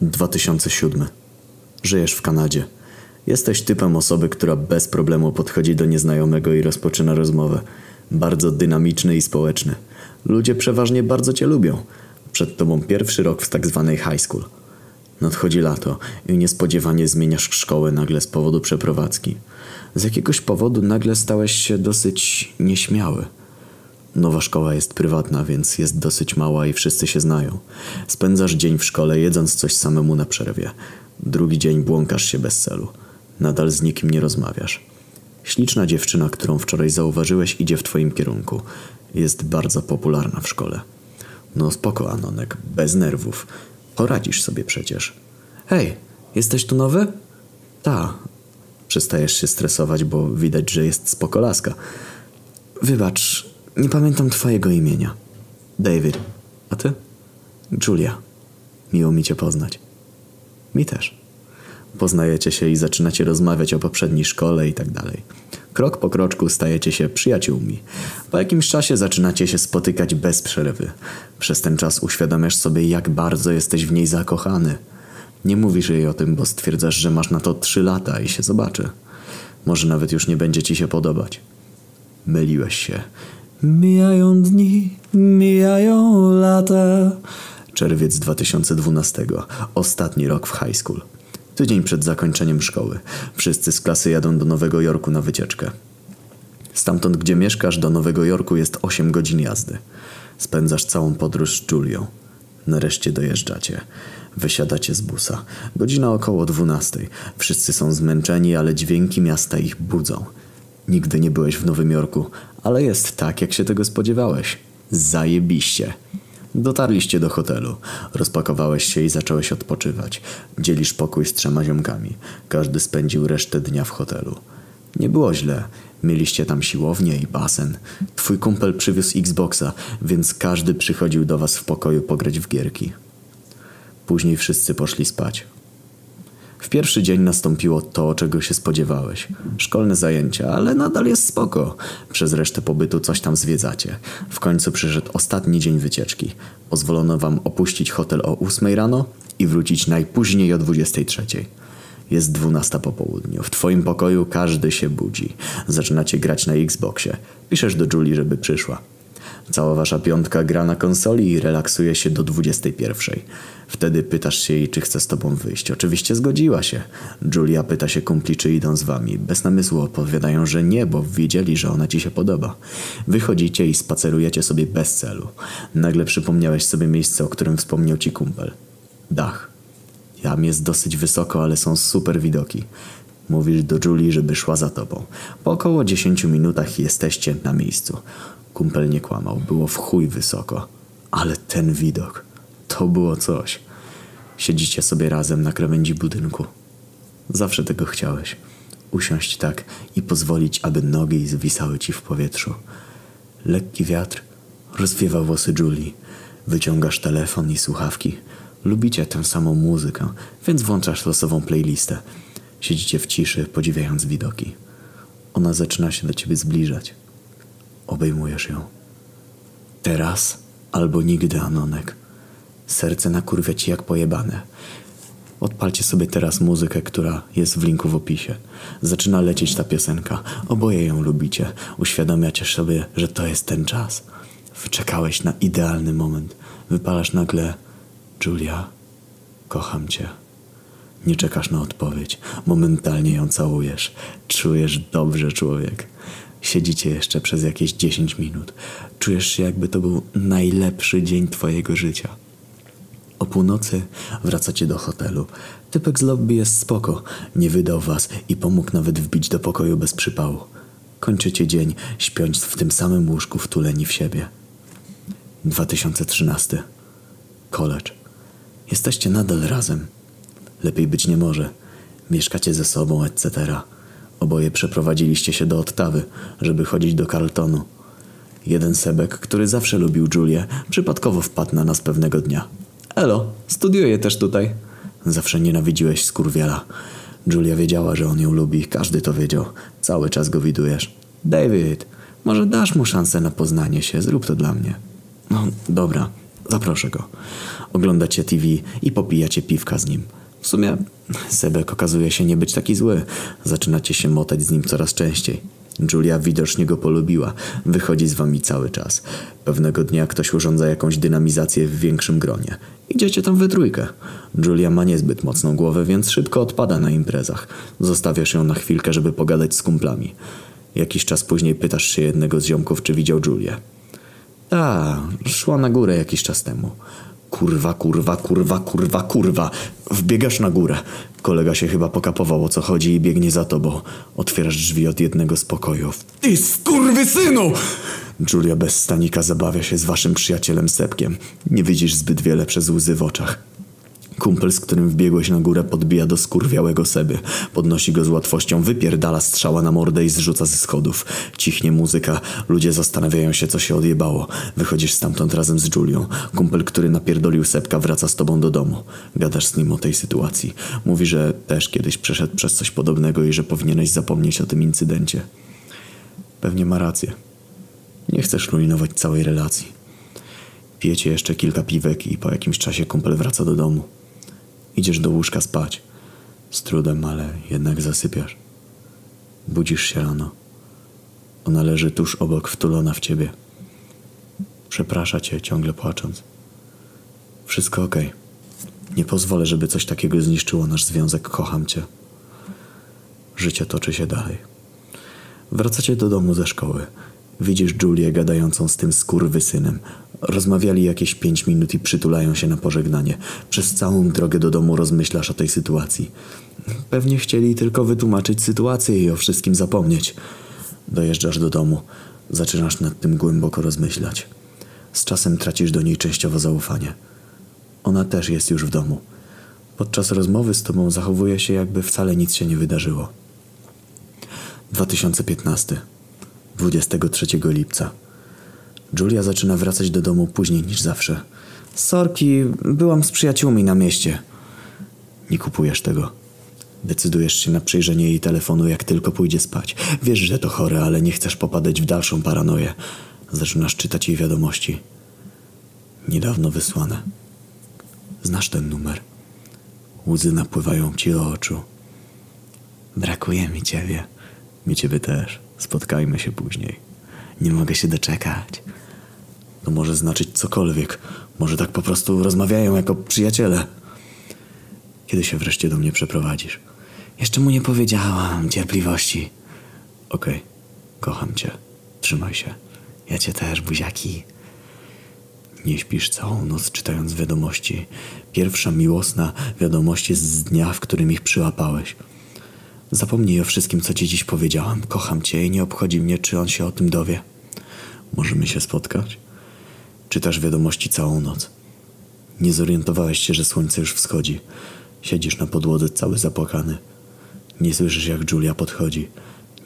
2007. Żyjesz w Kanadzie. Jesteś typem osoby, która bez problemu podchodzi do nieznajomego i rozpoczyna rozmowę. Bardzo dynamiczny i społeczny. Ludzie przeważnie bardzo cię lubią. Przed tobą pierwszy rok w tak zwanej high school. Nadchodzi lato i niespodziewanie zmieniasz szkołę nagle z powodu przeprowadzki. Z jakiegoś powodu nagle stałeś się dosyć nieśmiały. Nowa szkoła jest prywatna, więc jest dosyć mała i wszyscy się znają. Spędzasz dzień w szkole jedząc coś samemu na przerwie. Drugi dzień błąkasz się bez celu. Nadal z nikim nie rozmawiasz. Śliczna dziewczyna, którą wczoraj zauważyłeś, idzie w twoim kierunku. Jest bardzo popularna w szkole. No spoko, Anonek, bez nerwów. Poradzisz sobie przecież. Hej, jesteś tu nowy? Ta. Przestajesz się stresować, bo widać, że jest spoko laska. Wybacz, nie pamiętam twojego imienia. David. A ty? Julia. Miło mi cię poznać. Mi też. Poznajecie się i zaczynacie rozmawiać o poprzedniej szkole i tak dalej. Krok po kroczku stajecie się przyjaciółmi. Po jakimś czasie zaczynacie się spotykać bez przerwy. Przez ten czas uświadamiasz sobie, jak bardzo jesteś w niej zakochany. Nie mówisz jej o tym, bo stwierdzasz, że masz na to trzy lata i się zobaczy. Może nawet już nie będzie ci się podobać. Myliłeś się. Mijają dni, mijają lata. Czerwiec 2012. Ostatni rok w high school. Tydzień przed zakończeniem szkoły. Wszyscy z klasy jadą do Nowego Jorku na wycieczkę. Stamtąd, gdzie mieszkasz, do Nowego Jorku jest 8 godzin jazdy. Spędzasz całą podróż z Julią. Nareszcie dojeżdżacie. Wysiadacie z busa. Godzina około 12. Wszyscy są zmęczeni, ale dźwięki miasta ich budzą. Nigdy nie byłeś w Nowym Jorku, ale jest tak, jak się tego spodziewałeś. Zajebiście. Dotarliście do hotelu. Rozpakowałeś się i zacząłeś odpoczywać. Dzielisz pokój z trzema ziomkami. Każdy spędził resztę dnia w hotelu. Nie było źle. Mieliście tam siłownię i basen. Twój kumpel przywiózł Xboxa, więc każdy przychodził do was w pokoju pograć w gierki. Później wszyscy poszli spać. W pierwszy dzień nastąpiło to, czego się spodziewałeś. Szkolne zajęcia, ale nadal jest spoko. Przez resztę pobytu coś tam zwiedzacie. W końcu przyszedł ostatni dzień wycieczki. Pozwolono wam opuścić hotel o 8 rano i wrócić najpóźniej o 23. Jest 12 po południu. W twoim pokoju każdy się budzi. Zaczynacie grać na Xboxie. Piszesz do Julie, żeby przyszła. Cała wasza piątka gra na konsoli i relaksuje się do 21. Wtedy pytasz się jej, czy chce z tobą wyjść. Oczywiście zgodziła się. Julia pyta się kumpli, czy idą z wami. Bez namysłu odpowiadają, że nie, bo wiedzieli, że ona ci się podoba. Wychodzicie i spacerujecie sobie bez celu. Nagle przypomniałeś sobie miejsce, o którym wspomniał ci kumpel. Dach. Jam jest dosyć wysoko, ale są super widoki. Mówisz do Julie, żeby szła za tobą. Po około 10 minutach jesteście na miejscu. Kumpel nie kłamał, było w chuj wysoko. Ale ten widok, to było coś. Siedzicie sobie razem na krawędzi budynku. Zawsze tego chciałeś. Usiąść tak i pozwolić, aby nogi zwisały ci w powietrzu. Lekki wiatr rozwiewa włosy Julie. Wyciągasz telefon i słuchawki. Lubicie tę samą muzykę, więc włączasz losową playlistę. Siedzicie w ciszy, podziwiając widoki. Ona zaczyna się do ciebie zbliżać. Obejmujesz ją. Teraz albo nigdy, Anonek. Serce nakurwia ci jak pojebane. Odpalcie sobie teraz muzykę, która jest w linku w opisie. Zaczyna lecieć ta piosenka. Oboje ją lubicie. Uświadamiacie sobie, że to jest ten czas. Wyczekałeś na idealny moment. Wypalasz nagle Julia, kocham cię. Nie czekasz na odpowiedź. Momentalnie ją całujesz. Czujesz dobrze, człowiek. Siedzicie jeszcze przez jakieś 10 minut. Czujesz się, jakby to był najlepszy dzień twojego życia. O północy wracacie do hotelu. Typek z lobby jest spoko. Nie wydał was i pomógł nawet wbić do pokoju bez przypału. Kończycie dzień, śpiąc w tym samym łóżku wtuleni w siebie. 2013. College. Jesteście nadal razem. Lepiej być nie może. Mieszkacie ze sobą, etc. Oboje przeprowadziliście się do Ottawy, żeby chodzić do Carltonu. Jeden Sebek, który zawsze lubił Julię, przypadkowo wpadł na nas pewnego dnia. Elo, studiuję też tutaj. Zawsze nienawidziłeś skurwiela. Julia wiedziała, że on ją lubi, każdy to wiedział. Cały czas go widujesz. David, może dasz mu szansę na poznanie się, zrób to dla mnie. No, dobra. Zaproszę go. Oglądacie TV i popijacie piwka z nim. W sumie Sebek okazuje się nie być taki zły. Zaczynacie się motać z nim coraz częściej. Julia widocznie go polubiła. Wychodzi z wami cały czas. Pewnego dnia ktoś urządza jakąś dynamizację w większym gronie. Idziecie tam we trójkę. Julia ma niezbyt mocną głowę, więc szybko odpada na imprezach. Zostawiasz ją na chwilkę, żeby pogadać z kumplami. Jakiś czas później pytasz się jednego z ziomków, czy widział Julię. A, szła na górę jakiś czas temu. Kurwa, kurwa, kurwa, kurwa, kurwa. Wbiegasz na górę. Kolega się chyba pokapował o co chodzi i biegnie za tobą. Otwierasz drzwi od jednego z pokojów. Ty skurwysynu! Julia bez stanika zabawia się z waszym przyjacielem Sepkiem. Nie widzisz zbyt wiele przez łzy w oczach. Kumpel, z którym wbiegłeś na górę, podbija do skurwiałego Seby. Podnosi go z łatwością, wypierdala strzała na mordę i zrzuca ze schodów. Cichnie muzyka, ludzie zastanawiają się, co się odjebało. Wychodzisz stamtąd razem z Julią. Kumpel, który napierdolił Sepka, wraca z tobą do domu. Gadasz z nim o tej sytuacji. Mówi, że też kiedyś przeszedł przez coś podobnego i że powinieneś zapomnieć o tym incydencie. Pewnie ma rację. Nie chcesz rujnować całej relacji. Pijecie jeszcze kilka piwek i po jakimś czasie kumpel wraca do domu. Idziesz do łóżka spać. Z trudem, ale jednak zasypiasz. Budzisz się rano. Ona leży tuż obok, wtulona w ciebie. Przeprasza cię, ciągle płacząc. Wszystko okej. Nie pozwolę, żeby coś takiego zniszczyło nasz związek. Kocham cię. Życie toczy się dalej. Wracacie do domu ze szkoły. Widzisz Julię gadającą z tym skurwysynem. Rozmawiali jakieś pięć minut i przytulają się na pożegnanie. Przez całą drogę do domu rozmyślasz o tej sytuacji. Pewnie chcieli tylko wytłumaczyć sytuację i o wszystkim zapomnieć. Dojeżdżasz do domu. Zaczynasz nad tym głęboko rozmyślać. Z czasem tracisz do niej częściowo zaufanie. Ona też jest już w domu. Podczas rozmowy z tobą zachowuje się, jakby wcale nic się nie wydarzyło. 2015 23 lipca Julia zaczyna wracać do domu później niż zawsze. Sorki, byłam z przyjaciółmi na mieście. Nie kupujesz tego. Decydujesz się na przejrzenie jej telefonu, jak tylko pójdzie spać. Wiesz, że to chore, ale nie chcesz popadać w dalszą paranoję. Zaczynasz czytać jej wiadomości. Niedawno wysłane. Znasz ten numer. Łzy napływają ci do oczu. Brakuje mi ciebie. Mi ciebie też. Spotkajmy się później. Nie mogę się doczekać. To może znaczyć cokolwiek. Może tak po prostu rozmawiają jako przyjaciele. Kiedy się wreszcie do mnie przeprowadzisz? Jeszcze mu nie powiedziałam cierpliwości. Okej, okay. kocham cię. Trzymaj się. Ja cię też, buziaki. Nie śpisz całą noc czytając wiadomości. Pierwsza miłosna wiadomość jest z dnia, w którym ich przyłapałeś. Zapomnij o wszystkim, co ci dziś powiedziałam. Kocham cię i nie obchodzi mnie, czy on się o tym dowie. Możemy się spotkać? Czytasz wiadomości całą noc. Nie zorientowałeś się, że słońce już wschodzi. Siedzisz na podłodze cały zapłakany. Nie słyszysz, jak Julia podchodzi.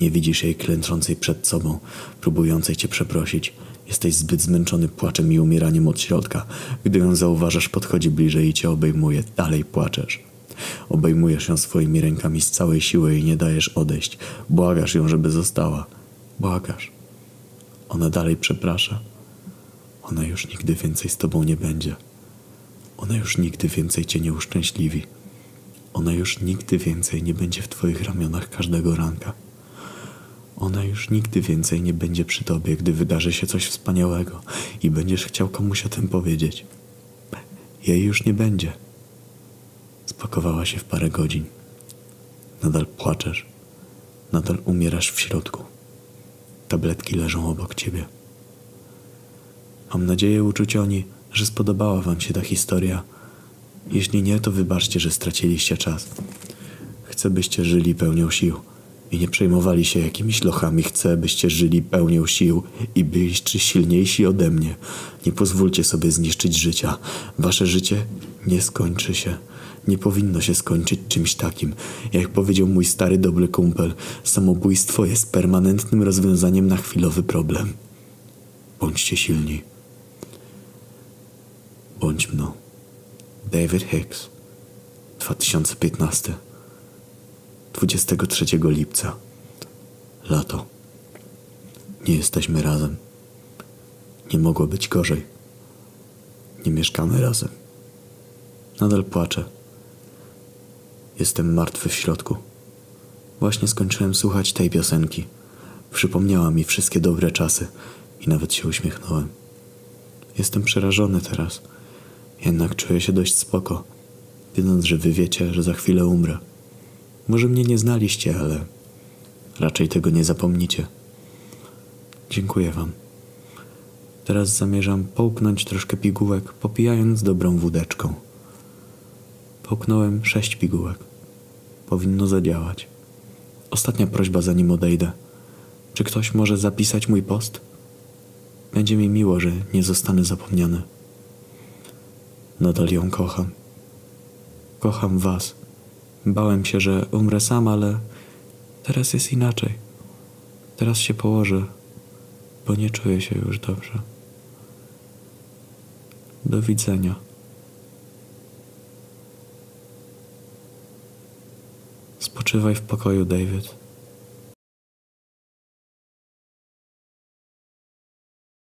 Nie widzisz jej klęczącej przed sobą, próbującej cię przeprosić. Jesteś zbyt zmęczony płaczem i umieraniem od środka. Gdy ją zauważasz, podchodzi bliżej i cię obejmuje. Dalej płaczesz. Obejmujesz ją swoimi rękami z całej siły i nie dajesz odejść. Błagasz ją, żeby została. Błagasz. Ona dalej przeprasza. Ona już nigdy więcej z tobą nie będzie. Ona już nigdy więcej cię nie uszczęśliwi. Ona już nigdy więcej nie będzie w twoich ramionach każdego ranka. Ona już nigdy więcej nie będzie przy tobie, gdy wydarzy się coś wspaniałego i będziesz chciał komuś o tym powiedzieć. Jej już nie będzie. Spakowała się w parę godzin. Nadal płaczesz. Nadal umierasz w środku. Tabletki leżą obok ciebie. Mam nadzieję, uczucioni, że spodobała wam się ta historia. Jeśli nie, to wybaczcie, że straciliście czas. Chcę, byście żyli pełnią sił i nie przejmowali się jakimiś lochami. Chcę, byście żyli pełnią sił i byliście silniejsi ode mnie. Nie pozwólcie sobie zniszczyć życia. Wasze życie nie skończy się. Nie powinno się skończyć czymś takim. Jak powiedział mój stary dobry kumpel, samobójstwo jest permanentnym rozwiązaniem na chwilowy problem. Bądźcie silni. Bądź mną. David Hicks 2015 23 lipca Lato Nie jesteśmy razem Nie mogło być gorzej nie mieszkamy razem. Nadal płaczę. Jestem martwy w środku. Właśnie skończyłem słuchać tej piosenki. Przypomniała mi wszystkie dobre czasy i nawet się uśmiechnąłem. Jestem przerażony teraz, jednak czuję się dość spoko, wiedząc, że wy wiecie, że za chwilę umrę. Może mnie nie znaliście, ale raczej tego nie zapomnicie. Dziękuję wam. Teraz zamierzam połknąć troszkę pigułek, popijając dobrą wódeczką. Połknąłem sześć pigułek. Powinno zadziałać. Ostatnia prośba, zanim odejdę. Czy ktoś może zapisać mój post? Będzie mi miło, że nie zostanę zapomniany. Nadal ją kocham. Kocham was. Bałem się, że umrę sam, ale teraz jest inaczej. Teraz się położę, bo nie czuję się już dobrze. Do widzenia. Spoczywaj w pokoju, David.